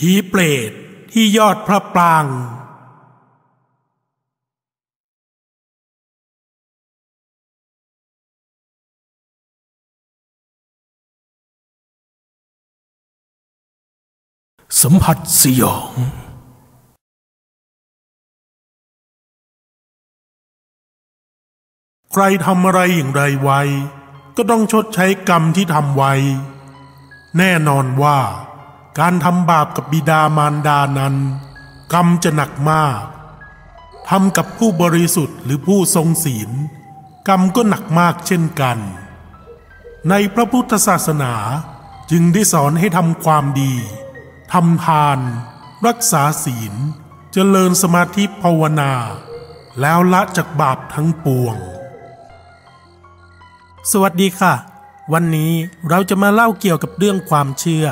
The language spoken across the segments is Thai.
ผีเปรตที่ยอดพระปรางสัมผัสสยอง ใครทำอะไรอย่างไรไว้ ก็ต้องชดใช้กรรมที่ทำไว้ แน่นอนว่า การทำบาปกับบิดามารดานั้น กรรมจะหนักมากทำกับผู้บริสุทธิ์หรือผู้ทรงศีล กรรมก็หนักมากเช่นกัน ในพระพุทธศาสนาจึงได้สอนให้ทำความดีทำทาน รักษาศีล เจริญสมาธิภาวนา แล้วละจากบาปทั้งปวง สวัสดีค่ะ วันนี้เราจะมาเล่าเกี่ยวกับเรื่องความเชื่อ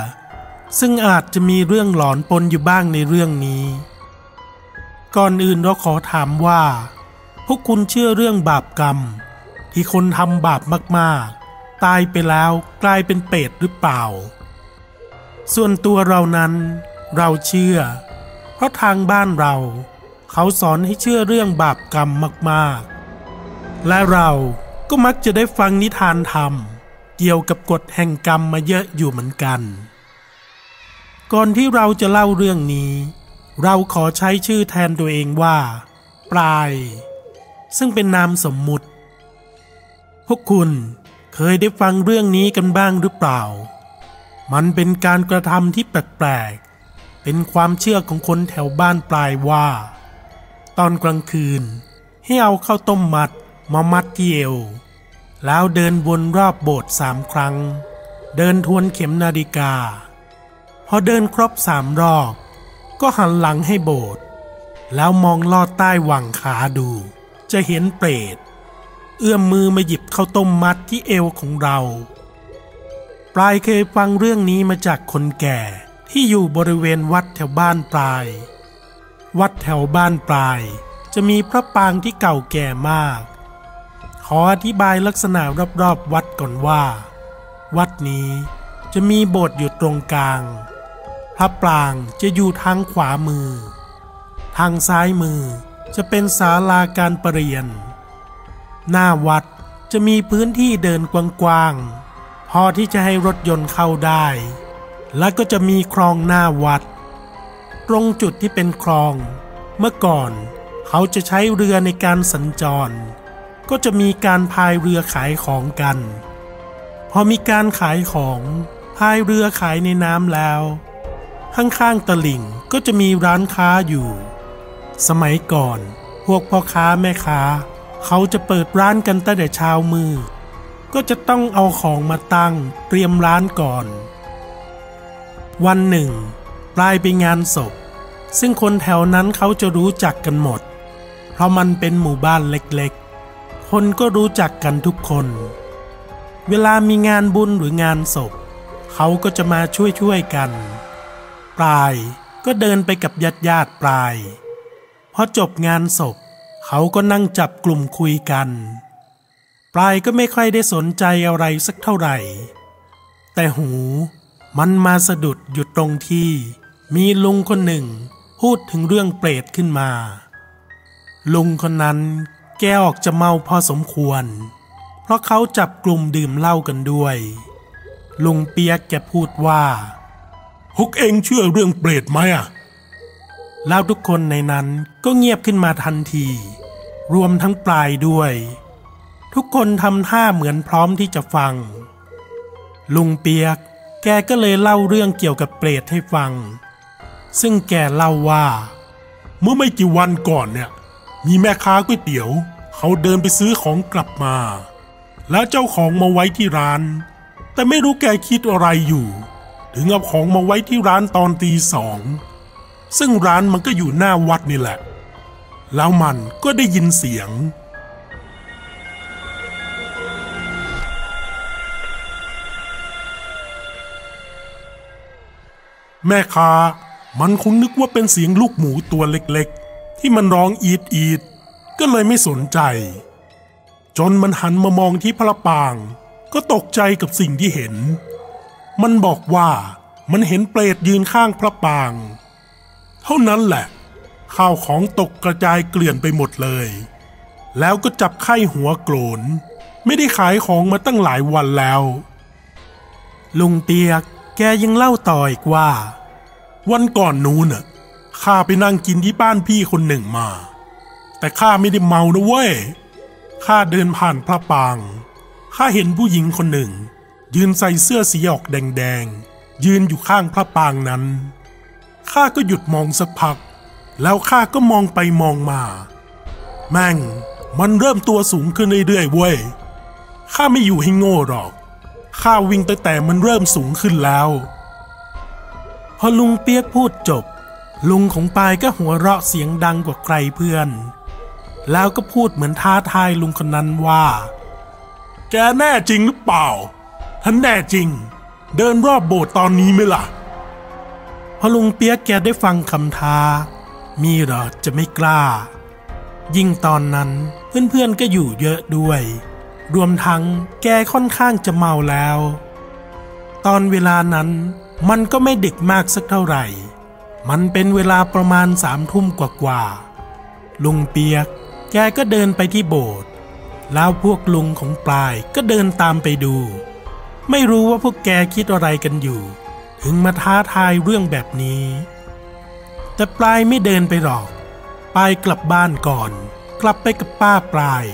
ซึ่งอาจจะมีเรื่องหลอนปนอยู่บ้างในเรื่องนี้ ก่อนอื่นเราขอถามว่า พวกคุณเชื่อเรื่องบาปกรรม ที่คนทำบาปมากๆ ตายไปแล้วกลายเป็นเปรตหรือเปล่า ส่วนตัวเรานั้น เราเชื่อ เพราะทางบ้านเรา เขาสอนให้เชื่อเรื่องบาปกรรมมากๆ และเราก็มักจะได้ฟังนิทานธรรม เกี่ยวกับกฎแห่งกรรมมาเยอะอยู่เหมือนกัน ก่อนที่เราจะเล่าเรื่องนี้ เราขอใช้ชื่อแทนตัวเองว่า ปลาย ซึ่งเป็นนามสมมุติ พวกคุณเคยได้ฟังเรื่องนี้กันบ้างหรือเปล่า มันเป็นการกระทำที่แปลกๆ เป็นความเชื่อของคนแถวบ้านปลายว่า ตอนกลางคืน ให้เอาข้าวต้มมัดมามัดที่เอวแล้วเดินวนรอบโบสถ์สามครั้ง เดินทวนเข็มนาฬิกา พอเดินครบสามรอบ ก็หันหลังให้โบสถ์แล้วมองลอดใต้หว่างขาดู จะเห็นเปรต เอื้อมมือมาหยิบข้าวต้มมัดที่เอวของเรา ปลายเคยฟังเรื่องนี้มาจากคนแก่ที่อยู่บริเวณวัดแถวบ้านปลาย วัดแถวบ้านปลาย จะมีพระปางที่เก่าแก่มาก ขออธิบายลักษณะรอบๆวัดก่อนว่า วัดนี้จะมีโบสถ์อยู่ตรงกลาง พระปรางจะอยู่ทางขวามือ ทางซ้ายมือจะเป็นศาลาการประเรียน หน้าวัดจะมีพื้นที่เดินกว้างๆ พอที่จะให้รถยนต์เข้าได้ และก็จะมีคลองหน้าวัด ตรงจุดที่เป็นคลอง เมื่อก่อนเขาจะใช้เรือในการสัญจร ก็จะมีการพายเรือขายของกัน พอมีการขายของพายเรือขายในน้ำแล้ว ข้างๆตลิ่งก็จะมีร้านค้าอยู่ สมัยก่อน พวกพ่อค้าแม่ค้า เขาจะเปิดร้านกันตั้งแต่เช้ามืดก็จะต้องเอาของมาตั้งเตรียมร้านก่อน วันหนึ่งปลายไปงานศพ ซึ่งคนแถวนั้นเขาจะรู้จักกันหมด เพราะมันเป็นหมู่บ้านเล็กๆ คนก็รู้จักกันทุกคน เวลามีงานบุญหรืองานศพ เขาก็จะมาช่วยๆกัน ปลายก็เดินไปกับญาติญาติปลายพอจบงานศพ เขาก็นั่งจับกลุ่มคุยกัน ปลายก็ไม่ค่อยได้สนใจอะไรสักเท่าไหร่ แต่หูมันมาสะดุดหยุดตรงที่ มีลุงคนหนึ่งพูดถึงเรื่องเปรตขึ้นมา ลุงคนนั้นแกออกจะเมาพอสมควร เพราะเขาจับกลุ่มดื่มเหล้ากันด้วย ลุงเปียกแกพูดว่า พวกเองเชื่อเรื่องเปรตไหมอะแล้วทุกคนในนั้นก็เงียบขึ้นมาทันที รวมทั้งปลายด้วย ทุกคนทำท่าเหมือนพร้อมที่จะฟัง ลุงเปียก แกก็เลยเล่าเรื่องเกี่ยวกับเปรตให้ฟัง ซึ่งแกเล่าว่า เมื่อไม่กี่วันก่อนเนี่ย มีแม่ค้าก๋วยเตี๋ยว เขาเดินไปซื้อของกลับมา แล้วเจ้าของมาไว้ที่ร้าน แต่ไม่รู้แกคิดอะไรอยู่ ถึงเอาของมาไว้ที่ร้านตอนตีสอง ซึ่งร้านมันก็อยู่หน้าวัดนี่แหละ แล้วมันก็ได้ยินเสียง แม่ค้ามันคงนึกว่าเป็นเสียงลูกหมูตัวเล็กๆ ที่มันร้องอีดอีดก็เลยไม่สนใจ จนมันหันมามองที่พระปาง ก็ตกใจกับสิ่งที่เห็น มันบอกว่ามันเห็นเปรตยืนข้างพระปาง เท่านั้นแหละ ข้าวของตกกระจายเกลื่อนไปหมดเลย แล้วก็จับไข้หัวโกรนไม่ได้ขายของมาตั้งหลายวันแล้ว ลุงเปียกแกยังเล่าต่ออีกว่า วันก่อนนู้นน่ะข้าไปนั่งกินที่บ้านพี่คนหนึ่งมา แต่ข้าไม่ได้เมานะเว้ยข้าเดินผ่านพระปางข้าเห็นผู้หญิงคนหนึ่ง ยืนใส่เสื้อสีออกแดงๆ ยืนอยู่ข้างพระปางนั้น ข้าก็หยุดมองสักพัก แล้วข้าก็มองไปมองมา แม่ง มันเริ่มตัวสูงขึ้นเรื่อยๆเว้ย ข้าไม่อยู่ให้โง่หรอก ข้าวิ่งตั้งแต่มันเริ่มสูงขึ้นแล้ว พอลุงเปียกพูดจบ ลุงของปายก็หัวเราะเสียงดังกว่าใครเพื่อน แล้วก็พูดเหมือนท้าทายลุงคนนั้นว่า แกแน่จริงหรือเปล่า ท่านแน่จริง เดินรอบโบสถ์ตอนนี้ไหมล่ะ พอลุงเปียกแกได้ฟังคำท้า มีเหรอจะไม่กล้า ยิ่งตอนนั้นเพื่อนๆก็อยู่เยอะด้วย รวมทั้งแกค่อนข้างจะเมาแล้ว ตอนเวลานั้นมันก็ไม่ดึกมากสักเท่าไหร่ มันเป็นเวลาประมาณสามทุ่มกว่าๆลุงเปียก แกก็เดินไปที่โบสถ์แล้วพวกลุงของปลายก็เดินตามไปดู ไม่รู้ว่าพวกแกคิดอะไรกันอยู่ ถึงมาท้าทายเรื่องแบบนี้ แต่ปลายไม่เดินไปหรอก ปลายกลับบ้านก่อน กลับไปกับป้าปลาย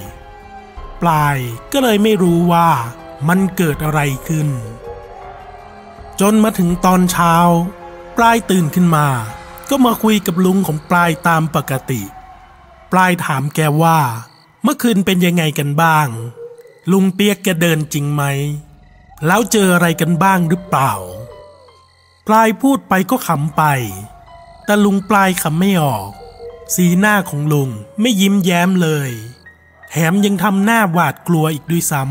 ปลายก็เลยไม่รู้ว่ามันเกิดอะไรขึ้น จนมาถึงตอนเช้า ปลายตื่นขึ้นมา ก็มาคุยกับลุงของปลายตามปกติ ปลายถามแกว่า เมื่อคืนเป็นยังไงกันบ้าง ลุงเปียกแกเดินจริงไหม แล้วเจออะไรกันบ้างหรือเปล่า ปลายพูดไปก็ขำไป แต่ลุงปลายขำไม่ออก สีหน้าของลุงไม่ยิ้มแย้มเลย แถมยังทำหน้าหวาดกลัวอีกด้วยซ้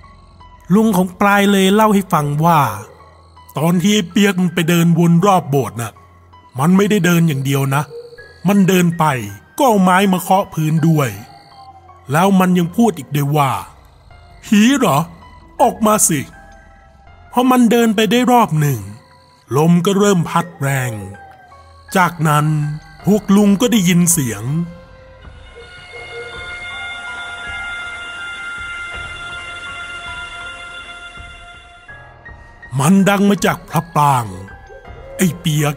ำลุงของปลายเลยเล่าให้ฟังว่า ตอนที่เปียกมันไปเดินวนรอบโบสถ์น่ะ มันไม่ได้เดินอย่างเดียวนะ มันเดินไปก็เอาไม้มาเคาะพื้นด้วย แล้วมันยังพูดอีกด้วยว่าผีเหรอ ออกมาสิ พอมันเดินไปได้รอบหนึ่ง ลมก็เริ่มพัดแรง จากนั้นพวกลุงก็ได้ยินเสียง มันดังมาจากพระปราง ไอ้เปียก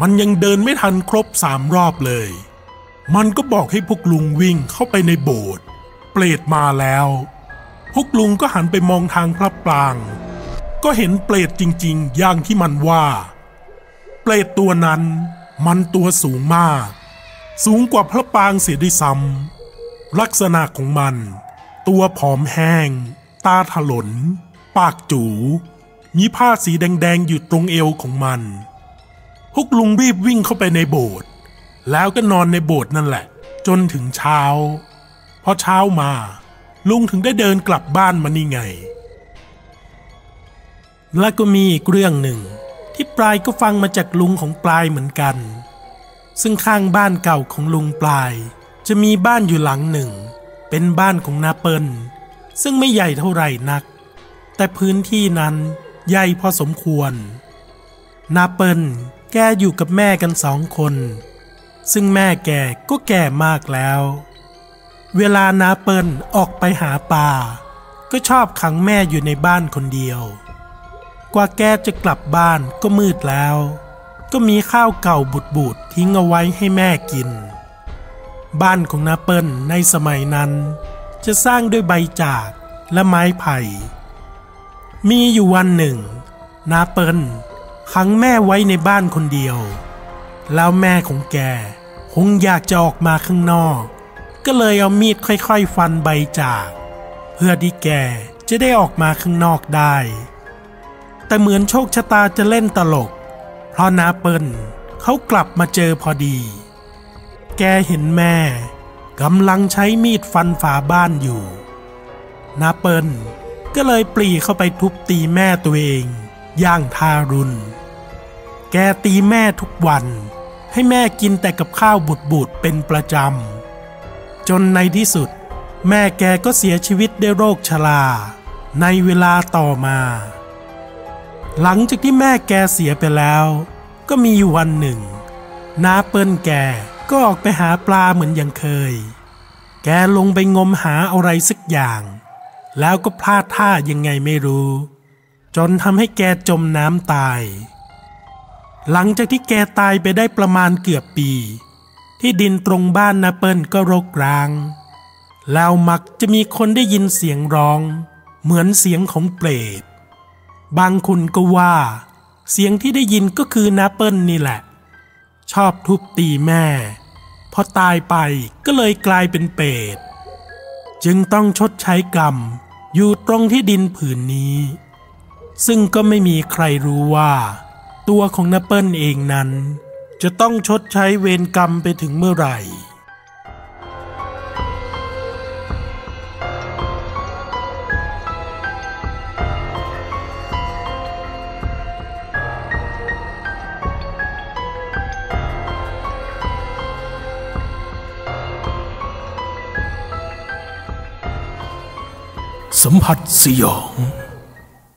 มันยังเดินไม่ทันครบสามรอบเลย มันก็บอกให้พวกลุงวิ่งเข้าไปในโบสถ์เปรตมาแล้ว พวกลุงก็หันไปมองทางพระปราง ก็เห็นเปรตจริง ๆ อย่างที่มันว่า เปรตตัวนั้นมันตัวสูงมาก สูงกว่าพระปางเสียด้วยซ้ำลักษณะของมัน ตัวผอมแห้ง ตาถลน ปากจู มีผ้าสีแดง ๆ อยู่ตรงเอวของมันพวกลุงรีบวิ่งเข้าไปในโบสถ์แล้วก็นอนในโบสถ์นั่นแหละ จนถึงเช้า พอเช้ามา ลุงถึงได้เดินกลับบ้านมานี่ไง และก็มีอีกเรื่องหนึ่ง ที่ปลายก็ฟังมาจากลุงของปลายเหมือนกัน ซึ่งข้างบ้านเก่าของลุงปลาย จะมีบ้านอยู่หลังหนึ่ง เป็นบ้านของนาเปิลซึ่งไม่ใหญ่เท่าไหร่นัก แต่พื้นที่นั้นใหญ่พอสมควร นาเปิลแกอยู่กับแม่กันสองคน ซึ่งแม่แกก็แก่มากแล้ว เวลานาเปิลออกไปหาปลาก็ชอบขังแม่อยู่ในบ้านคนเดียว กว่าแกจะกลับบ้านก็มืดแล้ว ก็มีข้าวเก่าบุดๆทิ้งเอาไว้ให้แม่กิน บ้านของนาเปิลในสมัยนั้น จะสร้างด้วยใบจากและไม้ไผ่ มีอยู่วันหนึ่ง นาเปิลขังแม่ไว้ในบ้านคนเดียว แล้วแม่ของแกคงอยากจะออกมาข้างนอก ก็เลยเอามีดค่อยๆ ฟันใบจาก เพื่อที่แกจะได้ออกมาข้างนอกได้ แต่เหมือนโชคชะตาจะเล่นตลก เพราะนาเปิลเขากลับมาเจอพอดี แกเห็นแม่กำลังใช้มีดฟันฝาบ้านอยู่ นาเปิลก็เลยปรีเข้าไปทุบตีแม่ตัวเองอย่างทารุณ แกตีแม่ทุกวัน ให้แม่กินแต่กับข้าวบุดๆเป็นประจำ จนในที่สุด แม่แกก็เสียชีวิตด้วยโรคชราในเวลาต่อมา หลังจากที่แม่แกเสียไปแล้ว ก็มีวันหนึ่ง นาเปิ้ลแกก็ออกไปหาปลาเหมือนอย่างเคย แกลงไปงมหาอะไรสักอย่าง แล้วก็พลาดท่ายังไงไม่รู้ จนทำให้แกจมน้ำตาย หลังจากที่แกตายไปได้ประมาณเกือบปี ที่ดินตรงบ้านนาเปิลก็รกร้าง แล้วมักจะมีคนได้ยินเสียงร้อง เหมือนเสียงของเปรต บางคนก็ว่า เสียงที่ได้ยินก็คือนาเปิลนี่แหละ ชอบทุบตีแม่ พอตายไปก็เลยกลายเป็นเปรตจึงต้องชดใช้กรรมอยู่ตรงที่ดินผืนนี้ ซึ่งก็ไม่มีใครรู้ว่า ตัวของนาเปิลเองนั้น จะต้องชดใช้เวรกรรมไปถึงเมื่อไหร่ สัมผัสสยอง